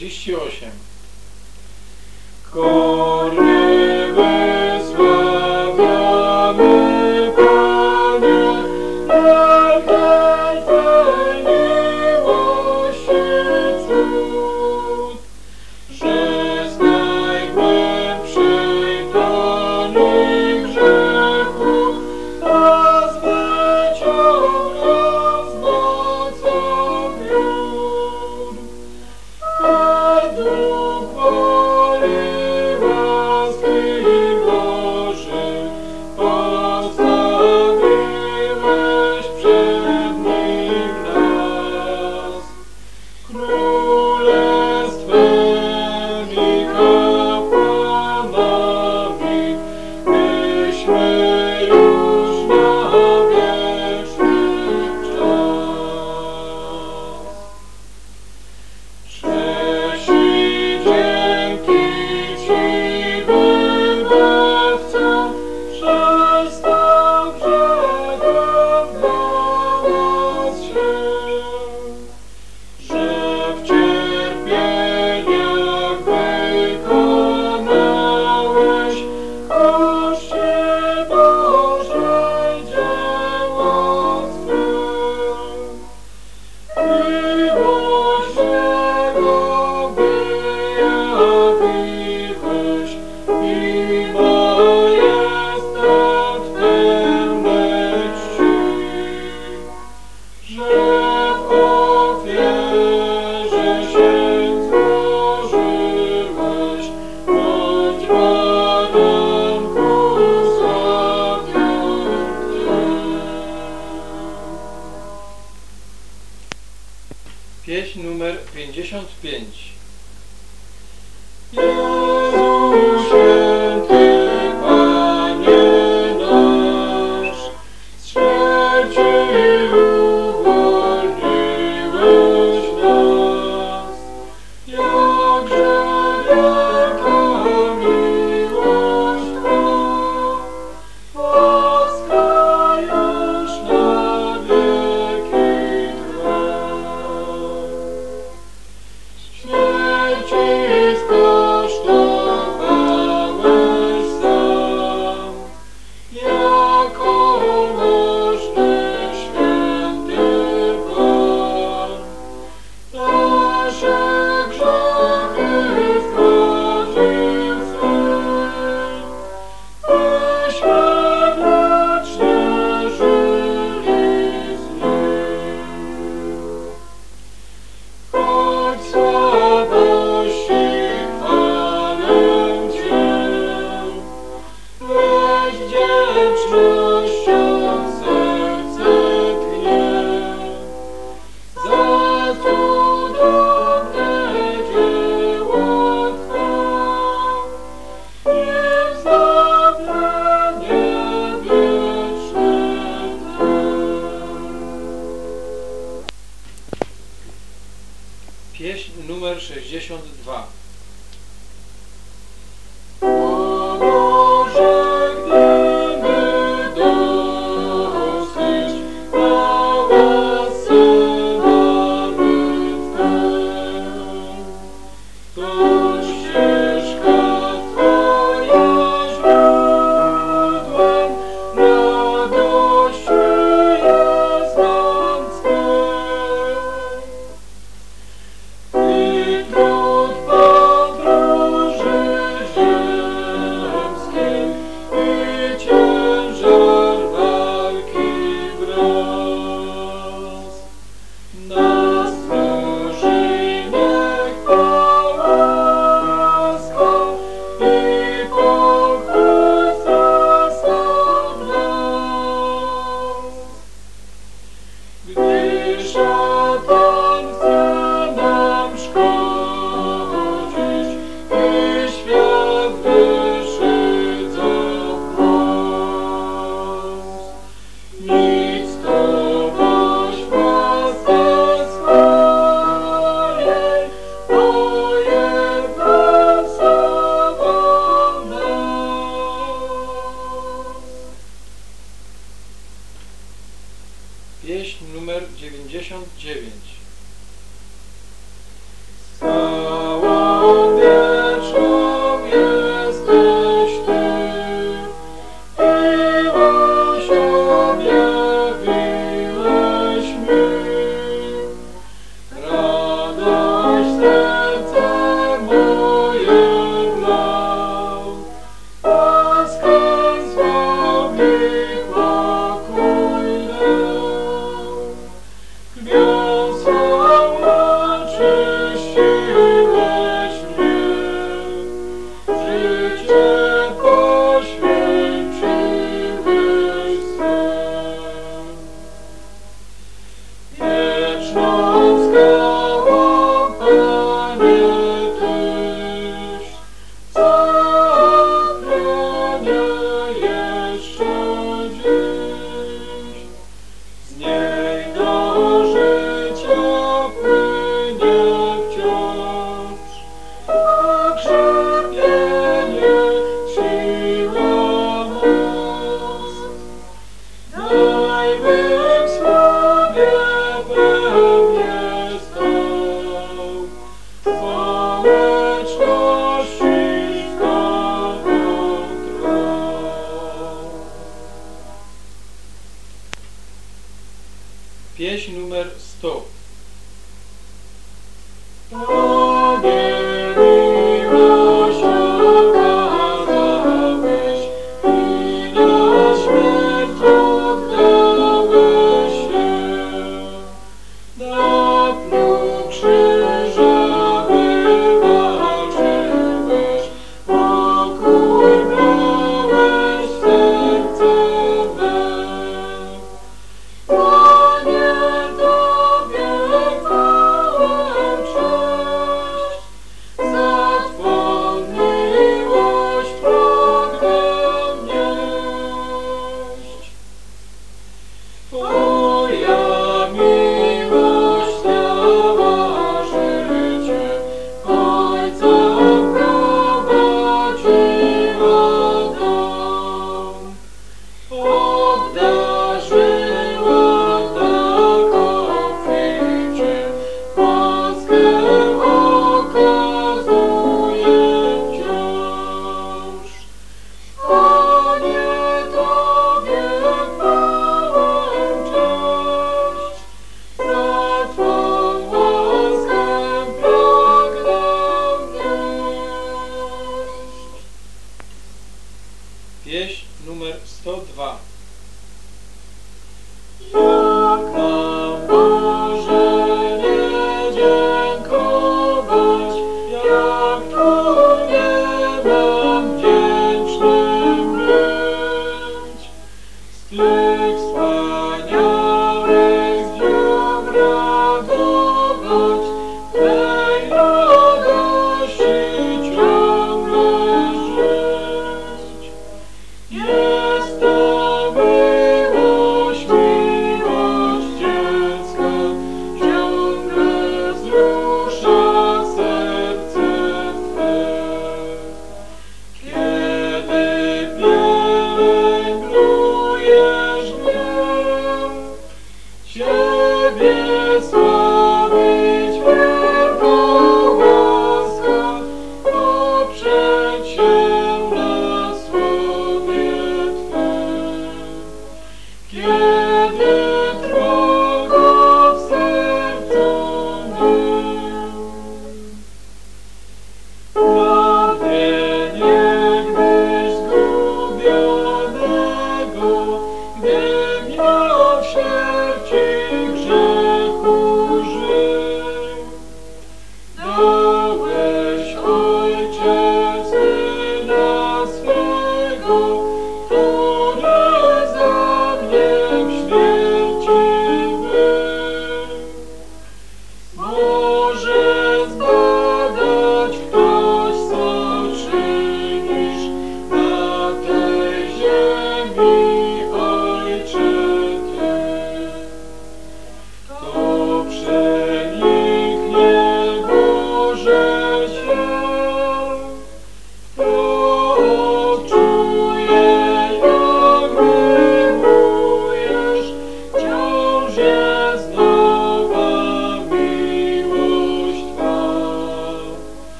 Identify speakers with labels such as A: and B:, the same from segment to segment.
A: numer 48.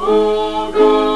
B: Oh God.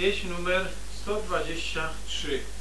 A: pieśń numer 123.